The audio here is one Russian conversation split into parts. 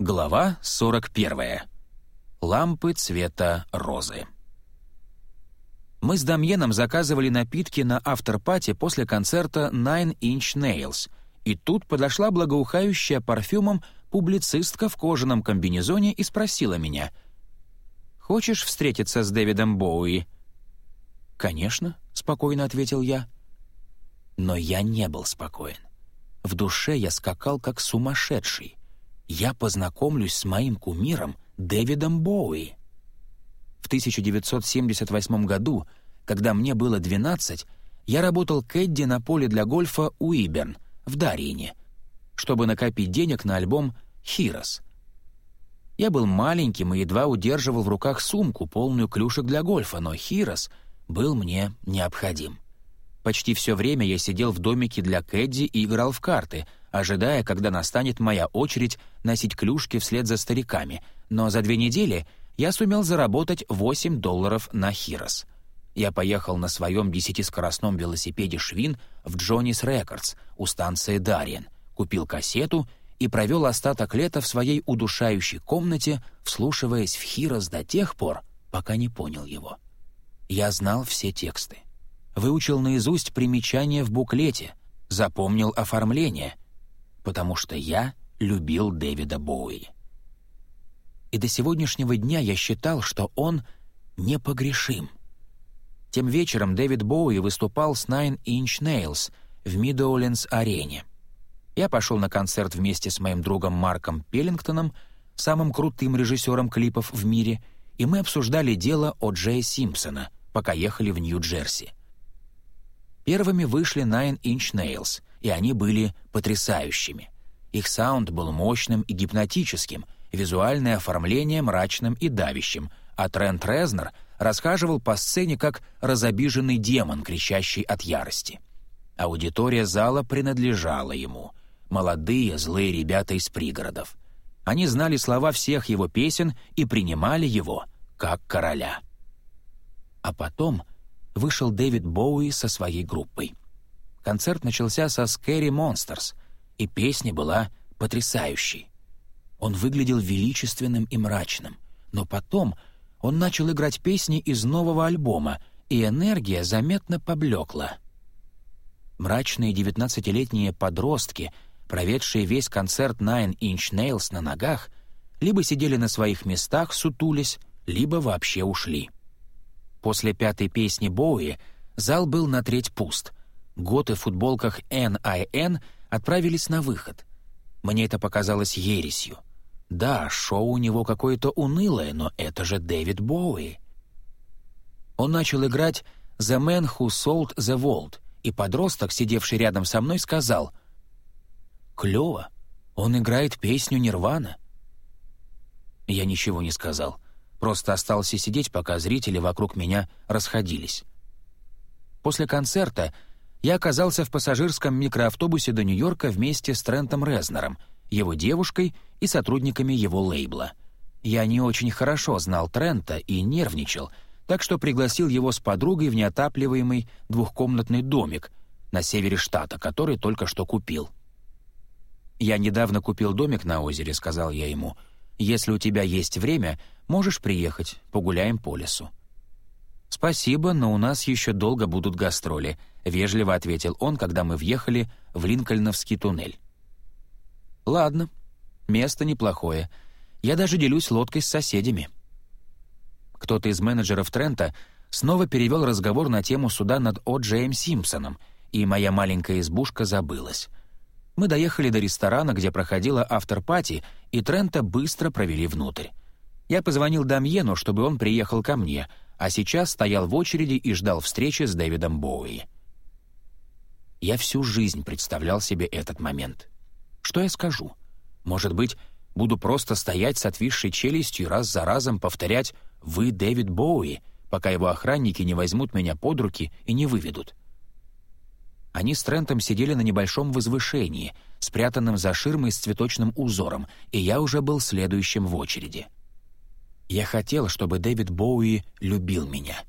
Глава 41. Лампы цвета розы. Мы с Дамьеном заказывали напитки на авторпате после концерта Nine Inch Nails, и тут подошла благоухающая парфюмом публицистка в кожаном комбинезоне и спросила меня, «Хочешь встретиться с Дэвидом Боуи?» «Конечно», — спокойно ответил я. Но я не был спокоен. В душе я скакал как сумасшедший. Я познакомлюсь с моим кумиром Дэвидом Боуи. В 1978 году, когда мне было 12, я работал кэдди на поле для гольфа Уиберн в Дарьине, чтобы накопить денег на альбом «Хирос». Я был маленьким и едва удерживал в руках сумку, полную клюшек для гольфа, но «Хирос» был мне необходим. Почти все время я сидел в домике для Кэдди и играл в карты, ожидая, когда настанет моя очередь носить клюшки вслед за стариками, но за две недели я сумел заработать 8 долларов на Хирос. Я поехал на своем десятискоростном велосипеде «Швин» в Джонис Рекордс у станции Дарьен, купил кассету и провел остаток лета в своей удушающей комнате, вслушиваясь в Хирос до тех пор, пока не понял его. Я знал все тексты выучил наизусть примечания в буклете, запомнил оформление, потому что я любил Дэвида Боуи. И до сегодняшнего дня я считал, что он непогрешим. Тем вечером Дэвид Боуи выступал с Nine Inch Nails в Мидоуленс-арене. Я пошел на концерт вместе с моим другом Марком Пеллингтоном, самым крутым режиссером клипов в мире, и мы обсуждали дело о Джея Симпсона, пока ехали в Нью-Джерси. Первыми вышли Nine Inch Nails, и они были потрясающими. Их саунд был мощным и гипнотическим, визуальное оформление мрачным и давящим, а Трент Резнер расхаживал по сцене как разобиженный демон, кричащий от ярости. Аудитория зала принадлежала ему. Молодые, злые ребята из пригородов. Они знали слова всех его песен и принимали его как короля. А потом вышел Дэвид Боуи со своей группой. Концерт начался со «Scary Monsters», и песня была потрясающей. Он выглядел величественным и мрачным, но потом он начал играть песни из нового альбома, и энергия заметно поблекла. Мрачные девятнадцатилетние подростки, проведшие весь концерт Nine Inch Nails на ногах, либо сидели на своих местах, сутулись, либо вообще ушли. После пятой песни Боуи зал был на треть пуст. Готы в футболках N.I.N. отправились на выход. Мне это показалось ересью. Да, шоу у него какое-то унылое, но это же Дэвид Боуи. Он начал играть «The Man Who Sold the World», и подросток, сидевший рядом со мной, сказал «Клёво, он играет песню Нирвана». Я ничего не сказал — Просто остался сидеть, пока зрители вокруг меня расходились. После концерта я оказался в пассажирском микроавтобусе до Нью-Йорка вместе с Трентом Резнером, его девушкой и сотрудниками его лейбла. Я не очень хорошо знал Трента и нервничал, так что пригласил его с подругой в неотапливаемый двухкомнатный домик на севере штата, который только что купил. «Я недавно купил домик на озере», — сказал я ему. «Если у тебя есть время, Можешь приехать, погуляем по лесу». «Спасибо, но у нас еще долго будут гастроли», — вежливо ответил он, когда мы въехали в Линкольновский туннель. «Ладно, место неплохое. Я даже делюсь лодкой с соседями». Кто-то из менеджеров Трента снова перевел разговор на тему суда над О. Джеем Симпсоном, и моя маленькая избушка забылась. Мы доехали до ресторана, где проходила автор-пати, и Трента быстро провели внутрь. Я позвонил Дамьену, чтобы он приехал ко мне, а сейчас стоял в очереди и ждал встречи с Дэвидом Боуи. Я всю жизнь представлял себе этот момент. Что я скажу? Может быть, буду просто стоять с отвисшей челюстью раз за разом повторять «Вы Дэвид Боуи», пока его охранники не возьмут меня под руки и не выведут. Они с Трентом сидели на небольшом возвышении, спрятанном за ширмой с цветочным узором, и я уже был следующим в очереди. Я хотел, чтобы Дэвид Боуи любил меня.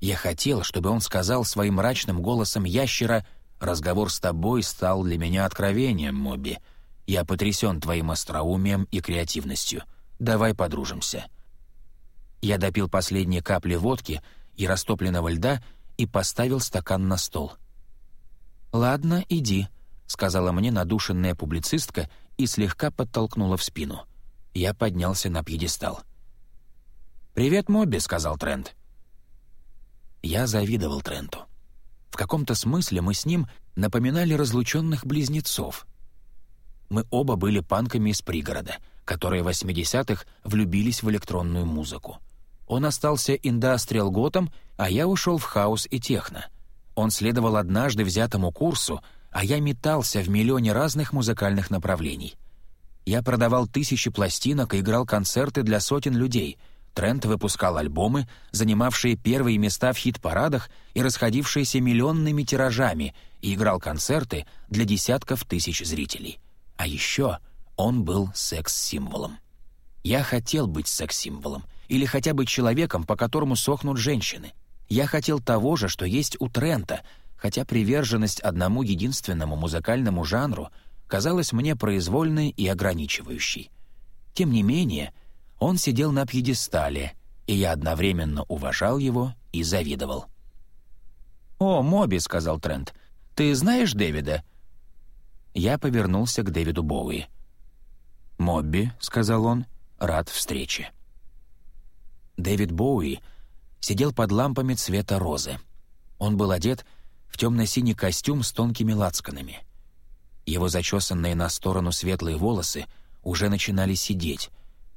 Я хотел, чтобы он сказал своим мрачным голосом ящера «Разговор с тобой стал для меня откровением, Моби. Я потрясен твоим остроумием и креативностью. Давай подружимся». Я допил последние капли водки и растопленного льда и поставил стакан на стол. «Ладно, иди», — сказала мне надушенная публицистка и слегка подтолкнула в спину. Я поднялся на пьедестал. «Привет, Мобби», — сказал Трент. Я завидовал Тренту. В каком-то смысле мы с ним напоминали разлученных близнецов. Мы оба были панками из пригорода, которые в 80-х влюбились в электронную музыку. Он остался индастриал-готом, а я ушел в хаос и техно. Он следовал однажды взятому курсу, а я метался в миллионе разных музыкальных направлений. Я продавал тысячи пластинок и играл концерты для сотен людей — Трент выпускал альбомы, занимавшие первые места в хит-парадах и расходившиеся миллионными тиражами, и играл концерты для десятков тысяч зрителей. А еще он был секс-символом. Я хотел быть секс-символом, или хотя бы человеком, по которому сохнут женщины. Я хотел того же, что есть у Трента, хотя приверженность одному единственному музыкальному жанру казалась мне произвольной и ограничивающей. Тем не менее, он сидел на пьедестале, и я одновременно уважал его и завидовал. «О, Моби», — сказал Трент, — «ты знаешь Дэвида?» Я повернулся к Дэвиду Боуи. «Мобби», — сказал он, — «рад встрече». Дэвид Боуи сидел под лампами цвета розы. Он был одет в темно-синий костюм с тонкими лацканами. Его зачесанные на сторону светлые волосы уже начинали сидеть,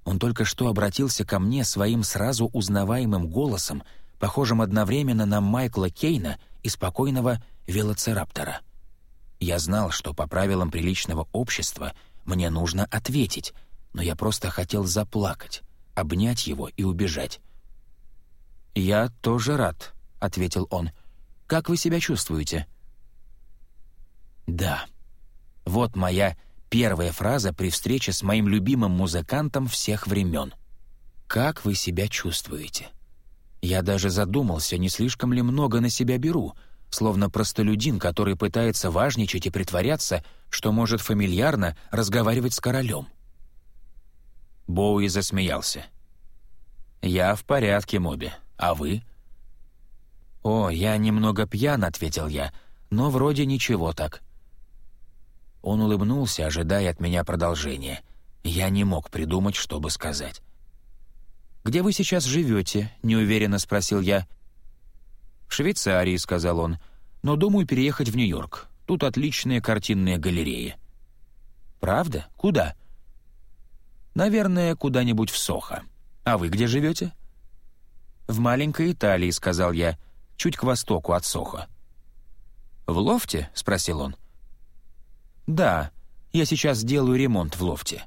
он только что обратился ко мне своим сразу узнаваемым голосом, похожим одновременно на Майкла Кейна и спокойного велоцираптора. Я знал, что по правилам приличного общества мне нужно ответить, но я просто хотел заплакать, обнять его и убежать. «Я тоже рад», — ответил он. «Как вы себя чувствуете?» «Да, вот моя Первая фраза при встрече с моим любимым музыкантом всех времен. «Как вы себя чувствуете?» Я даже задумался, не слишком ли много на себя беру, словно простолюдин, который пытается важничать и притворяться, что может фамильярно разговаривать с королем. Боуи засмеялся. «Я в порядке, Моби. А вы?» «О, я немного пьян», — ответил я, — «но вроде ничего так». Он улыбнулся, ожидая от меня продолжения. Я не мог придумать, что бы сказать. «Где вы сейчас живете?» — неуверенно спросил я. «В Швейцарии», — сказал он, — «но думаю переехать в Нью-Йорк. Тут отличные картинные галереи». «Правда? Куда?» «Наверное, куда-нибудь в Сохо. А вы где живете?» «В маленькой Италии», — сказал я, — «чуть к востоку от Сохо». «В лофте?» — спросил он. «Да, я сейчас делаю ремонт в лофте».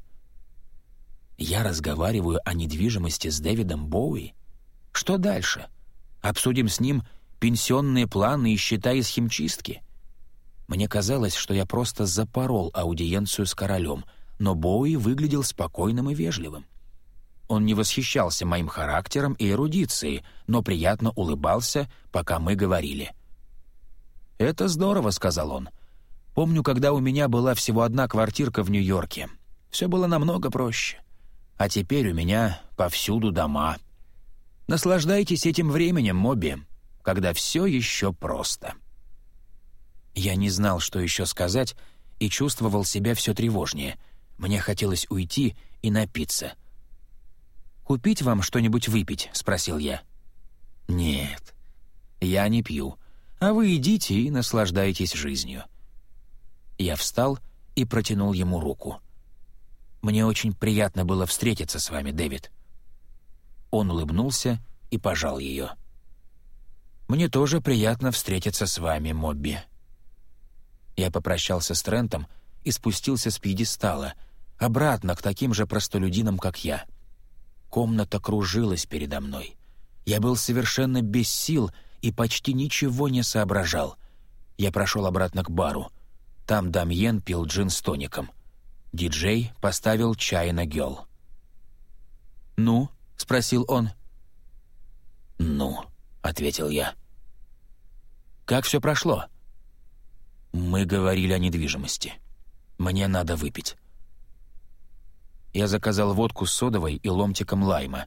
Я разговариваю о недвижимости с Дэвидом Боуи. Что дальше? Обсудим с ним пенсионные планы и счета из химчистки? Мне казалось, что я просто запорол аудиенцию с королем, но Боуи выглядел спокойным и вежливым. Он не восхищался моим характером и эрудицией, но приятно улыбался, пока мы говорили. «Это здорово», — сказал он. Помню, когда у меня была всего одна квартирка в Нью-Йорке. Все было намного проще. А теперь у меня повсюду дома. Наслаждайтесь этим временем, Моби, когда все еще просто. Я не знал, что еще сказать, и чувствовал себя все тревожнее. Мне хотелось уйти и напиться. «Купить вам что-нибудь выпить?» — спросил я. «Нет, я не пью, а вы идите и наслаждайтесь жизнью». Я встал и протянул ему руку. «Мне очень приятно было встретиться с вами, Дэвид». Он улыбнулся и пожал ее. «Мне тоже приятно встретиться с вами, Мобби». Я попрощался с Трентом и спустился с пьедестала, обратно к таким же простолюдинам, как я. Комната кружилась передо мной. Я был совершенно без сил и почти ничего не соображал. Я прошел обратно к бару. Там Дамьен пил джин с тоником. Диджей поставил чай на гел. «Ну?» — спросил он. «Ну», — ответил я. «Как все прошло?» «Мы говорили о недвижимости. Мне надо выпить. Я заказал водку с содовой и ломтиком лайма.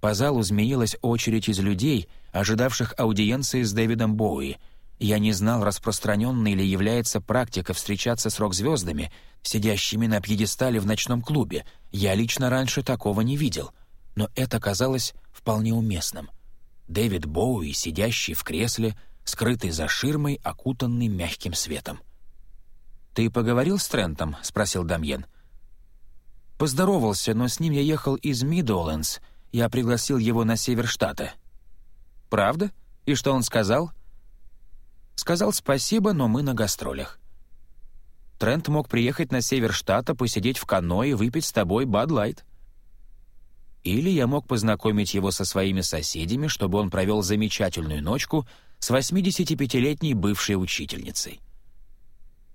По залу змеилась очередь из людей, ожидавших аудиенции с Дэвидом Боуи. Я не знал, распространенной ли является практика встречаться с рок-звездами, сидящими на пьедестале в ночном клубе. Я лично раньше такого не видел. Но это казалось вполне уместным. Дэвид Боуи, сидящий в кресле, скрытый за ширмой, окутанный мягким светом. «Ты поговорил с Трентом?» — спросил Дамьен. «Поздоровался, но с ним я ехал из Мидолендс. Я пригласил его на север штата». «Правда? И что он сказал?» «Сказал спасибо, но мы на гастролях». Трент мог приехать на север штата, посидеть в каноэ и выпить с тобой Бадлайт. Или я мог познакомить его со своими соседями, чтобы он провел замечательную ночку с 85-летней бывшей учительницей.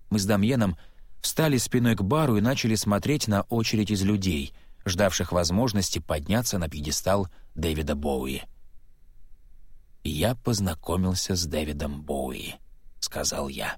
Мы с Дамьеном встали спиной к бару и начали смотреть на очередь из людей, ждавших возможности подняться на пьедестал Дэвида Боуи. «Я познакомился с Дэвидом Боуи», — сказал я.